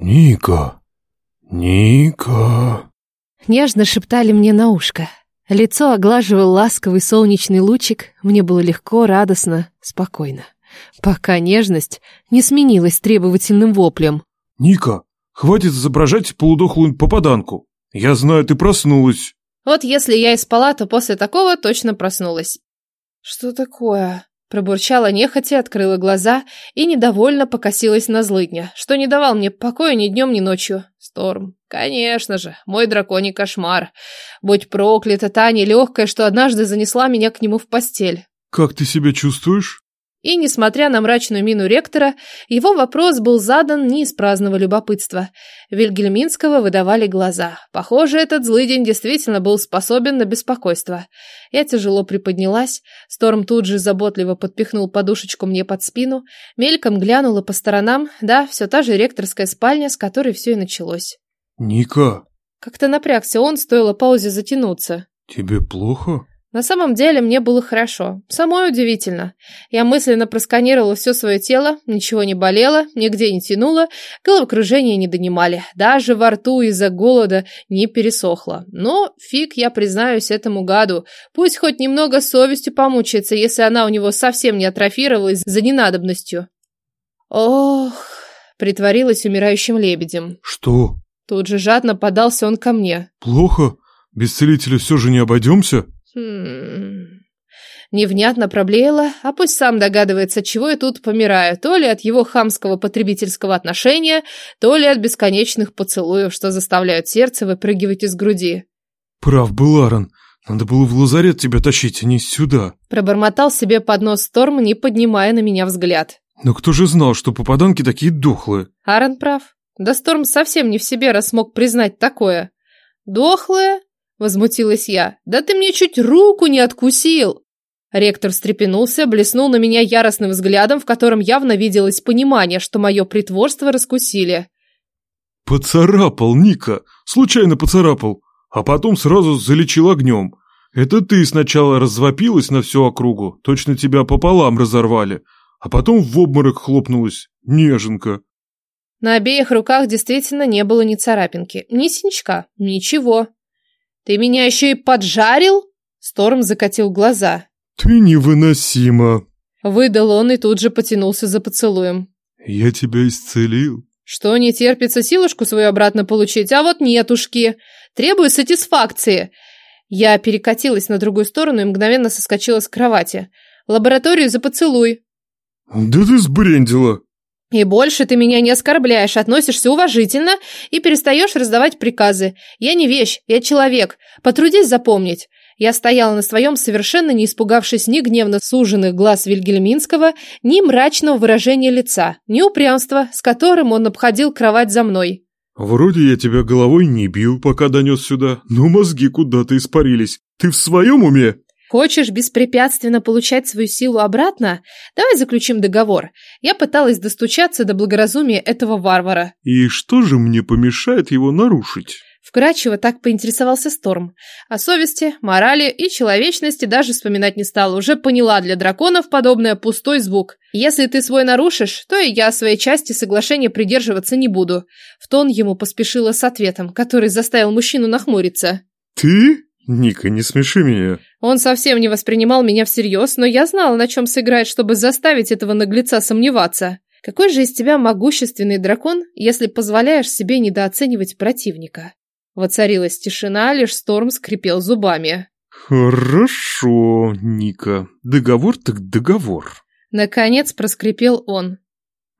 Ника, Ника. Нежно шептали мне на ушко. Лицо оглаживал ласковый солнечный лучик, мне было легко, радостно, спокойно. Пока нежность не сменилась требовательным воплем. Ника, хватит изображать полудохлую попаданку. Я знаю, ты проснулась. Вот если я и спала, то после такого точно проснулась. Что такое? Пробурчала нехотя, открыла глаза и недовольно покосилась на злыдня, что не давал мне покоя ни днем, ни ночью. Сторм. Конечно же, мой драконий кошмар. Будь проклята та нелегкая, что однажды занесла меня к нему в постель. Как ты себя чувствуешь? И, несмотря на мрачную мину ректора, его вопрос был задан не из праздного любопытства. Вильгельминского выдавали глаза. Похоже, этот злый день действительно был способен на беспокойство. Я тяжело приподнялась, Сторм тут же заботливо подпихнул подушечку мне под спину, мельком глянула по сторонам, да, все та же ректорская спальня, с которой все и началось. «Ника!» Как-то напрягся он, стоило паузе затянуться. «Тебе плохо?» На самом деле мне было хорошо. Самое удивительно. Я мысленно просканировала все свое тело, ничего не болело, нигде не тянуло, головокружение не донимали. Даже во рту из-за голода не пересохло. Но фиг я признаюсь этому гаду. Пусть хоть немного совестью помучается, если она у него совсем не атрофировалась за ненадобностью. Ох, притворилась умирающим лебедем. «Что?» Тут же жадно подался он ко мне. «Плохо? Без целителя все же не обойдемся?» Хм... Невнятно проблеяла, а пусть сам догадывается, чего я тут помираю, то ли от его хамского потребительского отношения, то ли от бесконечных поцелуев, что заставляют сердце выпрыгивать из груди. Прав был Аарон. Надо было в лазарет тебя тащить, а не сюда. Пробормотал себе под нос Сторм, не поднимая на меня взгляд. Но кто же знал, что попаданки такие дохлые? Аарон прав. Да Сторм совсем не в себе, раз мог признать такое. Дохлые? Возмутилась я. «Да ты мне чуть руку не откусил!» Ректор встрепенулся, блеснул на меня яростным взглядом, в котором явно виделось понимание, что мое притворство раскусили. «Поцарапал, Ника! Случайно поцарапал, а потом сразу залечил огнем. Это ты сначала развопилась на всю округу, точно тебя пополам разорвали, а потом в обморок хлопнулась, неженка». На обеих руках действительно не было ни царапинки, ни синячка, ничего. «Ты меня еще и поджарил?» Сторм закатил глаза. «Ты невыносима!» Выдал он и тут же потянулся за поцелуем. «Я тебя исцелил». «Что, не терпится силушку свою обратно получить? А вот нетушки. Требую сатисфакции». Я перекатилась на другую сторону и мгновенно соскочила с кровати. «Лабораторию за поцелуй». «Да ты сбрендила!» И больше ты меня не оскорбляешь, относишься уважительно и перестаешь раздавать приказы. Я не вещь, я человек. Потрудись запомнить. Я стояла на своем, совершенно не испугавшись ни гневно суженных глаз Вильгельминского, ни мрачного выражения лица, ни упрямства, с которым он обходил кровать за мной. «Вроде я тебя головой не бил, пока донес сюда, но мозги куда-то испарились. Ты в своем уме?» Хочешь беспрепятственно получать свою силу обратно? Давай заключим договор. Я пыталась достучаться до благоразумия этого варвара. И что же мне помешает его нарушить? Вкратчиво так поинтересовался Сторм. О совести, морали и человечности даже вспоминать не стала. Уже поняла, для драконов подобное пустой звук. Если ты свой нарушишь, то и я своей части соглашения придерживаться не буду. В тон ему поспешила с ответом, который заставил мужчину нахмуриться. Ты? Ника, не смеши меня. Он совсем не воспринимал меня всерьез, но я знала, на чем сыграть, чтобы заставить этого наглеца сомневаться. Какой же из тебя могущественный дракон, если позволяешь себе недооценивать противника? Воцарилась тишина, лишь Сторм скрипел зубами. Хорошо, Ника. Договор так договор. Наконец проскрипел он.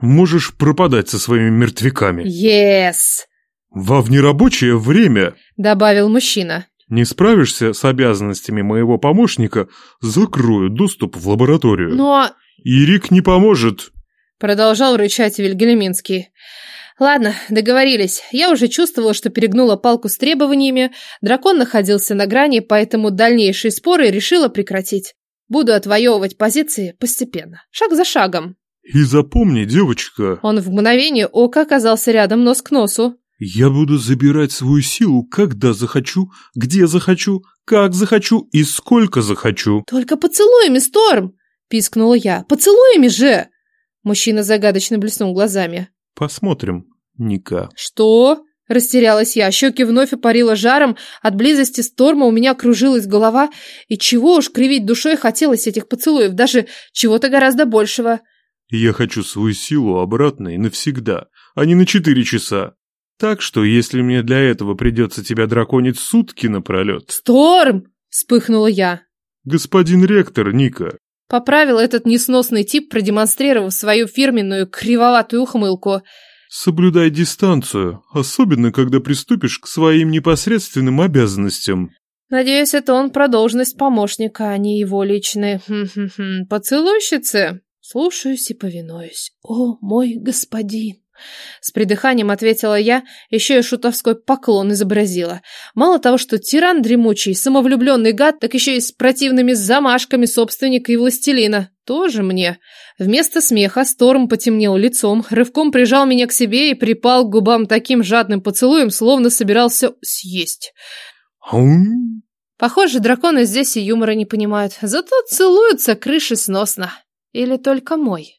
Можешь пропадать со своими мертвяками. Yes! Во внерабочее время, добавил мужчина. Не справишься с обязанностями моего помощника, закрою доступ в лабораторию. Но... Ирик не поможет. Продолжал рычать Вильгельминский. Ладно, договорились. Я уже чувствовала, что перегнула палку с требованиями. Дракон находился на грани, поэтому дальнейшие споры решила прекратить. Буду отвоевывать позиции постепенно, шаг за шагом. И запомни, девочка... Он в мгновение ока оказался рядом нос к носу. Я буду забирать свою силу, когда захочу, где захочу, как захочу и сколько захочу. Только поцелуями, Сторм! Пискнула я. Поцелуями же! Мужчина загадочно блеснул глазами. Посмотрим. Ника. Что? Растерялась я, щеки вновь опарила жаром, от близости Сторма у меня кружилась голова, и чего уж кривить душой хотелось этих поцелуев, даже чего-то гораздо большего. Я хочу свою силу обратно и навсегда, а не на четыре часа. Так что, если мне для этого придется тебя драконить сутки напролет... «Сторм!» — вспыхнула я. «Господин ректор, Ника!» Поправил этот несносный тип, продемонстрировав свою фирменную кривоватую ухмылку — Соблюдай дистанцию, особенно когда приступишь к своим непосредственным обязанностям. Надеюсь, это он про должность помощника, а не его личные поцелуйщицы. Слушаюсь и повинуюсь. О, мой господин. С придыханием ответила я, еще и шутовской поклон изобразила. Мало того, что тиран дремучий, самовлюбленный гад, так еще и с противными замашками собственника и властелина. Тоже мне. Вместо смеха Сторм потемнел лицом, рывком прижал меня к себе и припал к губам таким жадным поцелуем, словно собирался съесть. Похоже, драконы здесь и юмора не понимают, зато целуются крыши сносно. Или только мой.